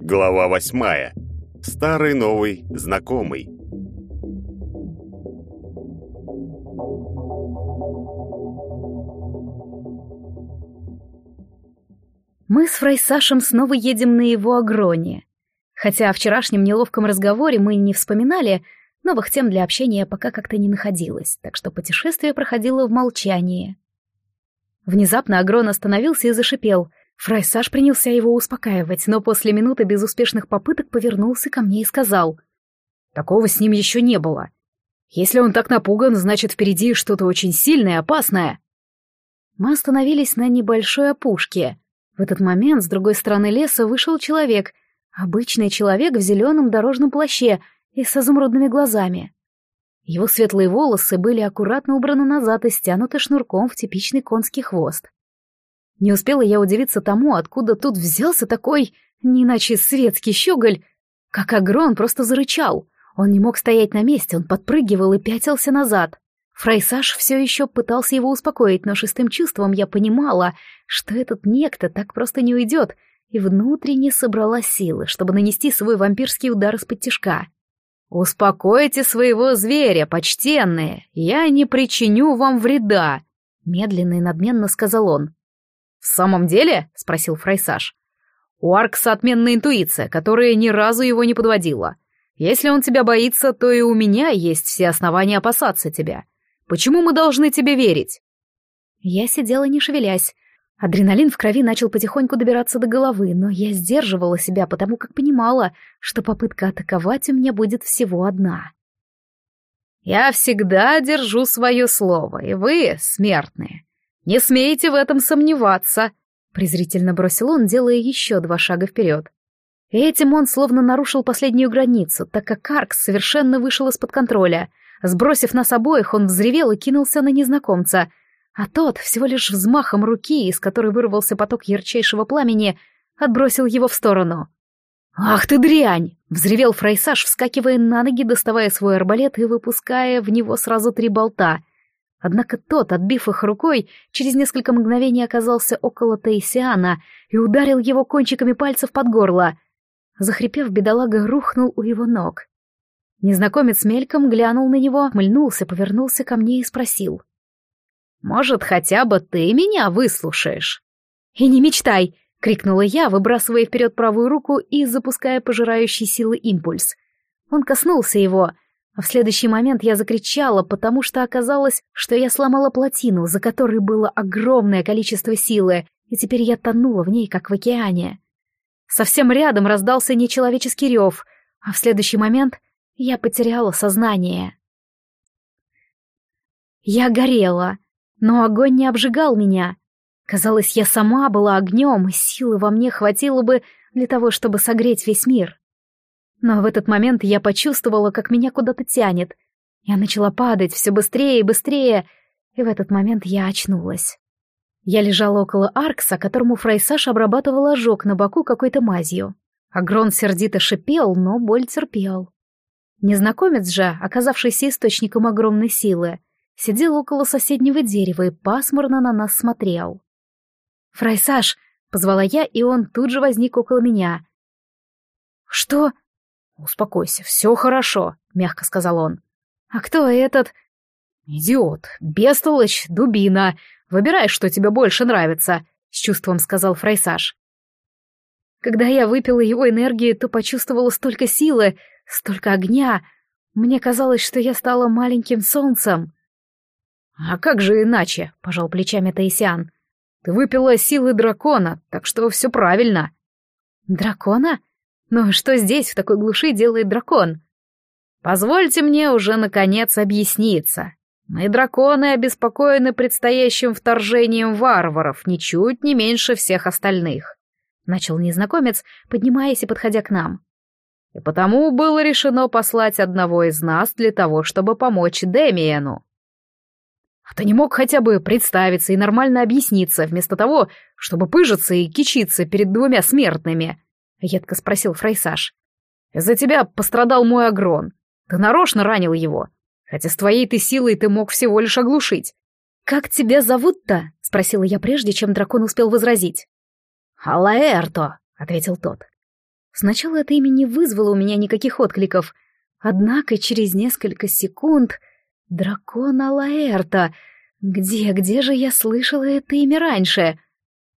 Глава восьмая. Старый новый знакомый. Мы с Фрайсашем снова едем на его агроне. Хотя о вчерашнем неловком разговоре мы не вспоминали, новых тем для общения пока как-то не находилось, так что путешествие проходило в молчании. Внезапно Агрон остановился и зашипел. Фрайсаж принялся его успокаивать, но после минуты безуспешных попыток повернулся ко мне и сказал. «Такого с ним еще не было. Если он так напуган, значит, впереди что-то очень сильное и опасное». Мы остановились на небольшой опушке — в этот момент с другой стороны леса вышел человек, обычный человек в зеленом дорожном плаще и с изумрудными глазами. Его светлые волосы были аккуратно убраны назад и стянуты шнурком в типичный конский хвост. Не успела я удивиться тому, откуда тут взялся такой, не иначе светский щеголь, как Агрон просто зарычал. Он не мог стоять на месте, он подпрыгивал и пятился назад. Фрайсаж все еще пытался его успокоить, но шестым чувством я понимала, что этот некто так просто не уйдет, и внутренне собрала силы, чтобы нанести свой вампирский удар из-под тяжка. «Успокойте своего зверя, почтенные, я не причиню вам вреда», — медленно и надменно сказал он. «В самом деле?» — спросил Фрайсаж. «У Аркса отменная интуиция, которая ни разу его не подводила. Если он тебя боится, то и у меня есть все основания опасаться тебя. Почему мы должны тебе верить?» Я сидела не шевелясь. Адреналин в крови начал потихоньку добираться до головы, но я сдерживала себя, потому как понимала, что попытка атаковать у меня будет всего одна. «Я всегда держу свое слово, и вы, смертные, не смеете в этом сомневаться», — презрительно бросил он, делая еще два шага вперед. Этим он словно нарушил последнюю границу, так как Аркс совершенно вышел из-под контроля — Сбросив нас обоих, он взревел и кинулся на незнакомца, а тот, всего лишь взмахом руки, из которой вырвался поток ярчайшего пламени, отбросил его в сторону. «Ах ты дрянь!» — взревел Фрайсаж, вскакивая на ноги, доставая свой арбалет и выпуская в него сразу три болта. Однако тот, отбив их рукой, через несколько мгновений оказался около Таисиана и ударил его кончиками пальцев под горло. Захрипев, бедолага рухнул у его ног. Незнакомец мельком глянул на него, мыльнулся, повернулся ко мне и спросил. «Может, хотя бы ты меня выслушаешь?» «И не мечтай!» — крикнула я, выбрасывая вперед правую руку и запуская пожирающий силы импульс. Он коснулся его, а в следующий момент я закричала, потому что оказалось, что я сломала плотину, за которой было огромное количество силы, и теперь я тонула в ней, как в океане. Совсем рядом раздался нечеловеческий рев, а в следующий момент я потеряла сознание. Я горела, но огонь не обжигал меня. Казалось, я сама была огнем, и силы во мне хватило бы для того, чтобы согреть весь мир. Но в этот момент я почувствовала, как меня куда-то тянет. Я начала падать все быстрее и быстрее, и в этот момент я очнулась. Я лежала около Аркса, которому Фрайсаш обрабатывал ожог на боку какой-то мазью. Агрон сердито шипел, но боль терпел. Незнакомец же, оказавшийся источником огромной силы, сидел около соседнего дерева и пасмурно на нас смотрел. «Фрайсаж!» — позвала я, и он тут же возник около меня. «Что?» «Успокойся, все хорошо», — мягко сказал он. «А кто этот?» «Идиот, бестолочь, дубина. Выбирай, что тебе больше нравится», — с чувством сказал Фрайсаж. Когда я выпила его энергии, то почувствовала столько силы, столько огня. Мне казалось, что я стала маленьким солнцем. «А как же иначе?» — пожал плечами Таисиан. «Ты выпила силы дракона, так что все правильно». «Дракона? Но что здесь, в такой глуши, делает дракон?» «Позвольте мне уже, наконец, объясниться. Мы, драконы, обеспокоены предстоящим вторжением варваров, ничуть не меньше всех остальных», — начал незнакомец, поднимаясь и подходя к нам и потому было решено послать одного из нас для того, чтобы помочь Демиену. А ты не мог хотя бы представиться и нормально объясниться, вместо того, чтобы пыжиться и кичиться перед двумя смертными? — едко спросил Фрейсаж. «Из-за тебя пострадал мой агрон. Ты нарочно ранил его. Хотя с твоей ты силой ты мог всего лишь оглушить. «Как тебя зовут-то?» — спросила я прежде, чем дракон успел возразить. «Алаэрто», — ответил тот. Сначала это имя не вызвало у меня никаких откликов, однако через несколько секунд... Дракон Алаэрто! Где, где же я слышала это имя раньше?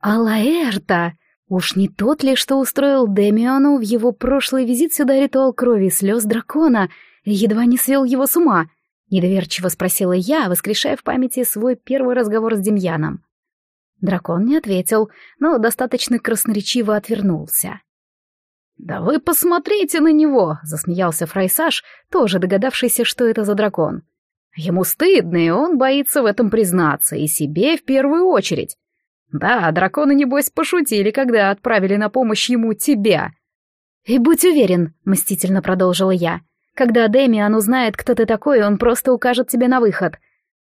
Алаэрто! Уж не тот ли, что устроил Демиону в его прошлый визит сюда ритуал крови и слез дракона, едва не свел его с ума? Недоверчиво спросила я, воскрешая в памяти свой первый разговор с Демьяном. Дракон не ответил, но достаточно красноречиво отвернулся. «Да вы посмотрите на него!» — засмеялся Фрайсаж, тоже догадавшийся, что это за дракон. «Ему стыдно, и он боится в этом признаться, и себе в первую очередь. Да, драконы, небось, пошутили, когда отправили на помощь ему тебя». «И будь уверен», — мстительно продолжила я, — «когда Демиан узнает, кто ты такой, он просто укажет тебе на выход.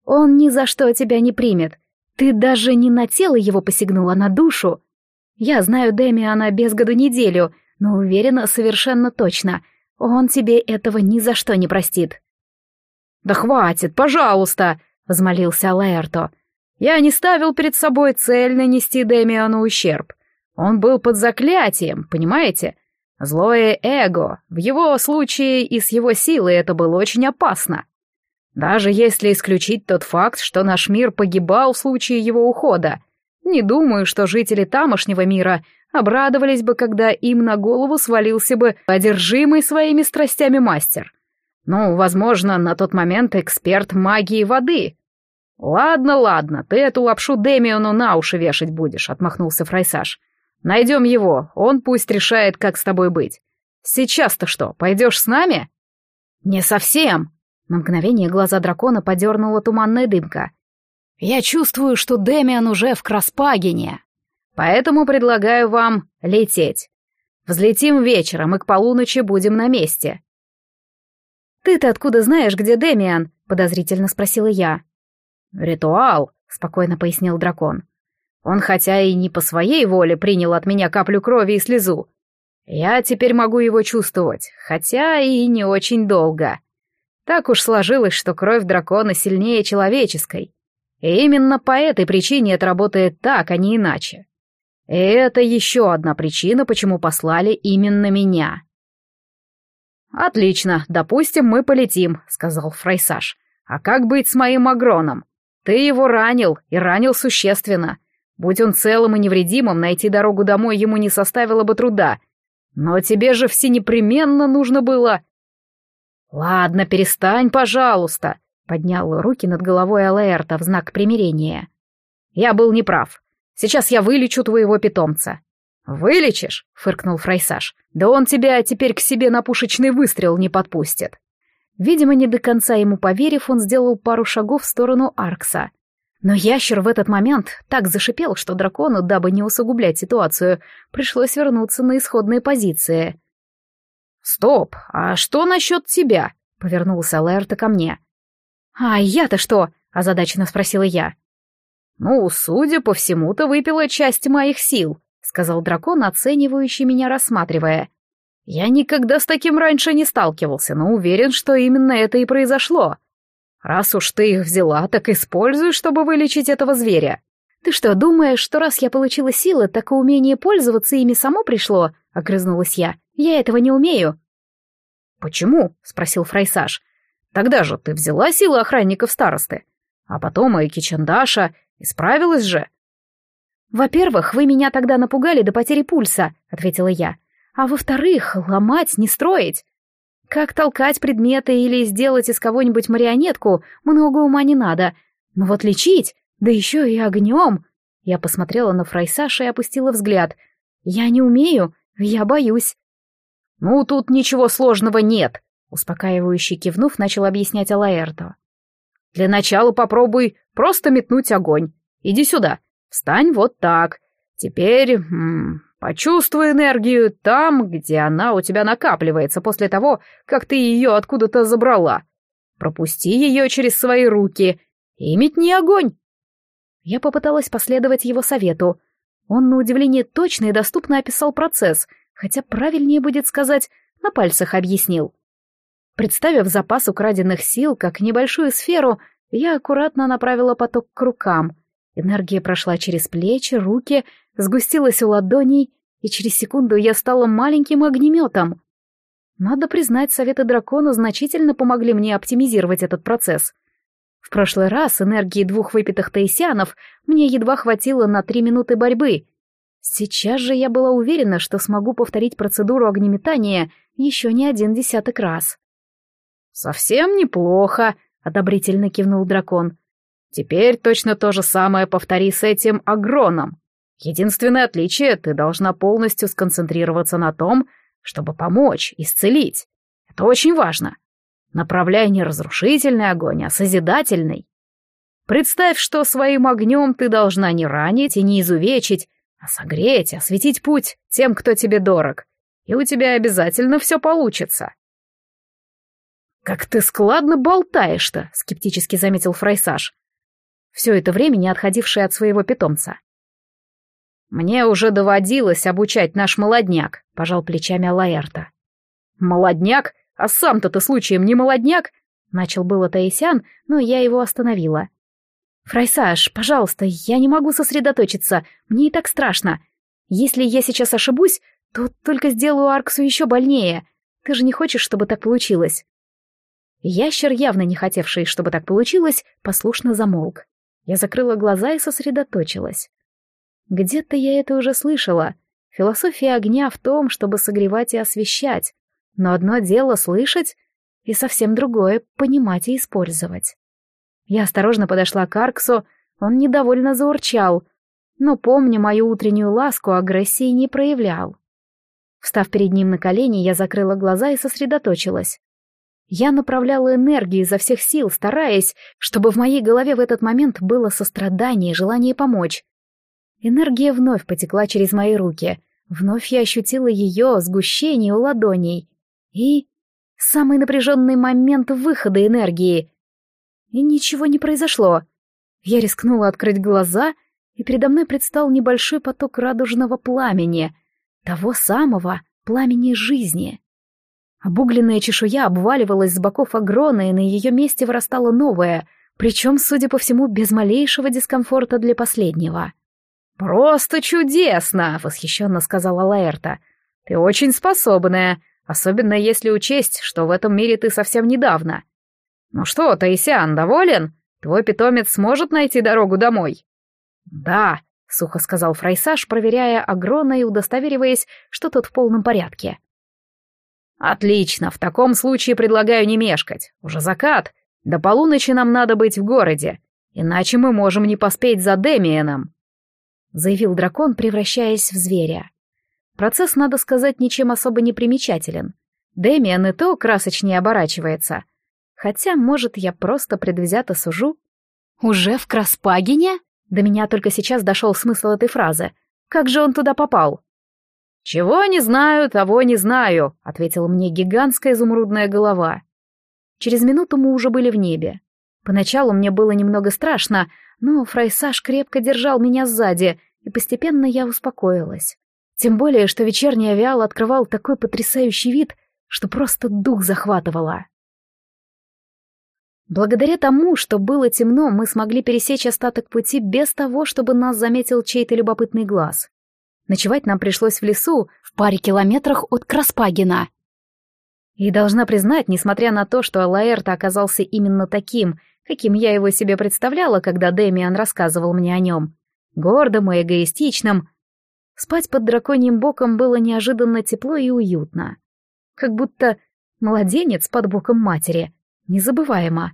Он ни за что тебя не примет. Ты даже не на тело его посягнула, а на душу. Я знаю Демиана без году неделю, но уверена совершенно точно, он тебе этого ни за что не простит». «Да хватит, пожалуйста!» — возмолился Лаэрто. «Я не ставил перед собой цель нанести Демиану ущерб. Он был под заклятием, понимаете? Злое эго. В его случае и с его силой это было очень опасно. Даже если исключить тот факт, что наш мир погибал в случае его ухода, не думаю, что жители тамошнего мира обрадовались бы, когда им на голову свалился бы одержимый своими страстями мастер. Ну, возможно, на тот момент эксперт магии воды. Ладно, ладно, ты эту лапшу Демиону на уши вешать будешь, отмахнулся Фрайсаж. Найдем его, он пусть решает, как с тобой быть. Сейчас-то что, пойдешь с нами? Не совсем. На мгновение глаза дракона подернула туманная дымка. Я чувствую, что Демиан уже в Краспагине. Поэтому предлагаю вам лететь. Взлетим вечером, и к полуночи будем на месте. «Ты-то откуда знаешь, где Демиан?» — подозрительно спросила я. «Ритуал», — спокойно пояснил дракон. «Он хотя и не по своей воле принял от меня каплю крови и слезу. Я теперь могу его чувствовать, хотя и не очень долго. Так уж сложилось, что кровь дракона сильнее человеческой. И именно по этой причине это работает так, а не иначе. И это еще одна причина, почему послали именно меня. «Отлично, допустим, мы полетим», — сказал Фрайсаж. «А как быть с моим Агроном? Ты его ранил, и ранил существенно. Будь он целым и невредимым, найти дорогу домой ему не составило бы труда. Но тебе же все непременно нужно было...» «Ладно, перестань, пожалуйста», — поднял руки над головой Алаэрта в знак примирения. «Я был неправ. Сейчас я вылечу твоего питомца». «Вылечишь?» — фыркнул Фрайсаж. «Да он тебя теперь к себе на пушечный выстрел не подпустит». Видимо, не до конца ему поверив, он сделал пару шагов в сторону Аркса. Но ящер в этот момент так зашипел, что дракону, дабы не усугублять ситуацию, пришлось вернуться на исходные позиции. «Стоп, а что насчет тебя?» — повернулся Лаэрта ко мне. «А я-то что?» — озадаченно спросила я. «Ну, судя по всему, ты выпила часть моих сил», — сказал дракон, оценивающий меня, рассматривая. «Я никогда с таким раньше не сталкивался, но уверен, что именно это и произошло. Раз уж ты их взяла, так используй, чтобы вылечить этого зверя». «Ты что, думаешь, что раз я получила силы, так и умение пользоваться ими само пришло?» — огрызнулась я. «Я этого не умею». «Почему?» — спросил Фрайсаж. «Тогда же ты взяла силы охранников старосты. А потом и Кичандаша, Исправилась же?» «Во-первых, вы меня тогда напугали до потери пульса», — ответила я. «А во-вторых, ломать, не строить. Как толкать предметы или сделать из кого-нибудь марионетку, много ума не надо. Но вот лечить, да еще и огнем...» Я посмотрела на Фрайсаша и опустила взгляд. «Я не умею, я боюсь». «Ну, тут ничего сложного нет», — успокаивающе кивнув, начал объяснять Алаэрто. Для начала попробуй просто метнуть огонь. Иди сюда. Встань вот так. Теперь м -м, почувствуй энергию там, где она у тебя накапливается после того, как ты ее откуда-то забрала. Пропусти ее через свои руки и метни огонь. Я попыталась последовать его совету. Он, на удивление, точно и доступно описал процесс, хотя правильнее будет сказать, на пальцах объяснил. Представив запас украденных сил как небольшую сферу, я аккуратно направила поток к рукам. Энергия прошла через плечи, руки, сгустилась у ладоней, и через секунду я стала маленьким огнеметом. Надо признать, советы дракона значительно помогли мне оптимизировать этот процесс. В прошлый раз энергии двух выпитых таисянов мне едва хватило на три минуты борьбы. Сейчас же я была уверена, что смогу повторить процедуру огнеметания еще не один десяток раз. «Совсем неплохо», — одобрительно кивнул дракон. «Теперь точно то же самое повтори с этим агроном. Единственное отличие — ты должна полностью сконцентрироваться на том, чтобы помочь, исцелить. Это очень важно. Направляй не разрушительный огонь, а созидательный. Представь, что своим огнем ты должна не ранить и не изувечить, а согреть, осветить путь тем, кто тебе дорог. И у тебя обязательно все получится. «Как ты складно болтаешь-то!» — скептически заметил Фрайсаж. Все это время не отходивший от своего питомца. «Мне уже доводилось обучать наш молодняк», — пожал плечами Алаэрта. «Молодняк? А сам-то ты случаем не молодняк?» — начал было Таисян, но я его остановила. «Фрайсаж, пожалуйста, я не могу сосредоточиться, мне и так страшно. Если я сейчас ошибусь, то только сделаю Арксу еще больнее. Ты же не хочешь, чтобы так получилось?» Ящер, явно не хотевший, чтобы так получилось, послушно замолк. Я закрыла глаза и сосредоточилась. Где-то я это уже слышала. Философия огня в том, чтобы согревать и освещать. Но одно дело слышать, и совсем другое — понимать и использовать. Я осторожно подошла к Арксу, он недовольно заурчал, но, помня мою утреннюю ласку, агрессии не проявлял. Встав перед ним на колени, я закрыла глаза и сосредоточилась. Я направляла энергию изо всех сил, стараясь, чтобы в моей голове в этот момент было сострадание и желание помочь. Энергия вновь потекла через мои руки. Вновь я ощутила ее сгущение у ладоней. И самый напряженный момент выхода энергии. И ничего не произошло. Я рискнула открыть глаза, и передо мной предстал небольшой поток радужного пламени, того самого пламени жизни. Обугленная чешуя обваливалась с боков агрона, и на ее месте вырастала новая, причем, судя по всему, без малейшего дискомфорта для последнего. «Просто чудесно!» — восхищенно сказала Лаэрта. «Ты очень способная, особенно если учесть, что в этом мире ты совсем недавно. Ну что, Таисиан, доволен? Твой питомец сможет найти дорогу домой?» «Да», — сухо сказал Фрайсаж, проверяя агрона и удостовериваясь, что тот в полном порядке. «Отлично, в таком случае предлагаю не мешкать. Уже закат. До полуночи нам надо быть в городе, иначе мы можем не поспеть за Демиеном», — заявил дракон, превращаясь в зверя. Процесс, надо сказать, ничем особо не примечателен. Демиан и то красочнее оборачивается. Хотя, может, я просто предвзято сужу? «Уже в Краспагине?» До меня только сейчас дошел смысл этой фразы. Как же он туда попал? «Чего не знаю, того не знаю», — ответила мне гигантская изумрудная голова. Через минуту мы уже были в небе. Поначалу мне было немного страшно, но Фрайсаж крепко держал меня сзади, и постепенно я успокоилась. Тем более, что вечерний авиал открывал такой потрясающий вид, что просто дух захватывало. Благодаря тому, что было темно, мы смогли пересечь остаток пути без того, чтобы нас заметил чей-то любопытный глаз. Ночевать нам пришлось в лесу, в паре километрах от Краспагина. И должна признать, несмотря на то, что Лаэрта оказался именно таким, каким я его себе представляла, когда Дэмиан рассказывал мне о нем, гордым и эгоистичным, спать под драконьим боком было неожиданно тепло и уютно. Как будто младенец под боком матери. Незабываемо.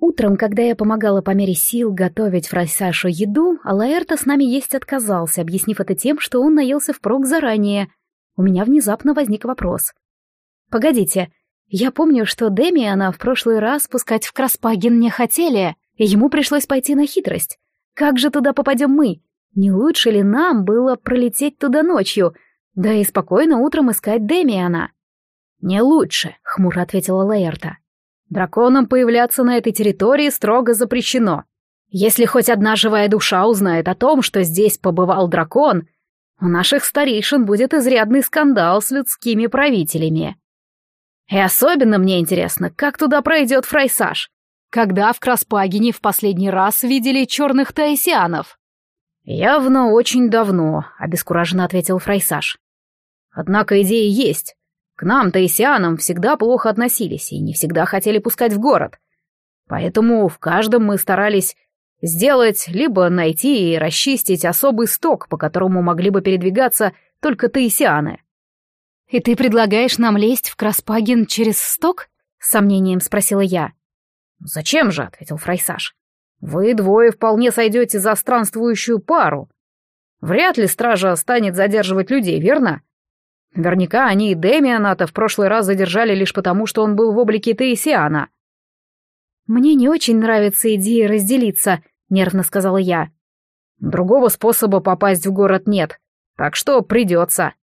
Утром, когда я помогала по мере сил готовить Фрайсашу еду, Алаэрта с нами есть отказался, объяснив это тем, что он наелся впрок заранее. У меня внезапно возник вопрос. «Погодите, я помню, что Демиана в прошлый раз пускать в Краспаген не хотели, и ему пришлось пойти на хитрость. Как же туда попадем мы? Не лучше ли нам было пролететь туда ночью, да и спокойно утром искать Демиана?» «Не лучше», — хмуро ответила Лаэрта. Драконам появляться на этой территории строго запрещено. Если хоть одна живая душа узнает о том, что здесь побывал дракон, у наших старейшин будет изрядный скандал с людскими правителями. И особенно мне интересно, как туда пройдет Фрайсаж. Когда в Краспагине в последний раз видели черных таисианов? Явно очень давно, обескураженно ответил Фрайсаж. Однако идеи есть. К нам, таисианам, всегда плохо относились и не всегда хотели пускать в город. Поэтому в каждом мы старались сделать, либо найти и расчистить особый сток, по которому могли бы передвигаться только таисианы. «И ты предлагаешь нам лезть в Краспаген через сток?» — с сомнением спросила я. «Зачем же?» — ответил Фрайсаж. «Вы двое вполне сойдете за странствующую пару. Вряд ли стража станет задерживать людей, верно? Наверняка они и Демианата в прошлый раз задержали лишь потому, что он был в облике Таисиана». «Мне не очень нравится идея разделиться», — нервно сказала я. «Другого способа попасть в город нет, так что придется»,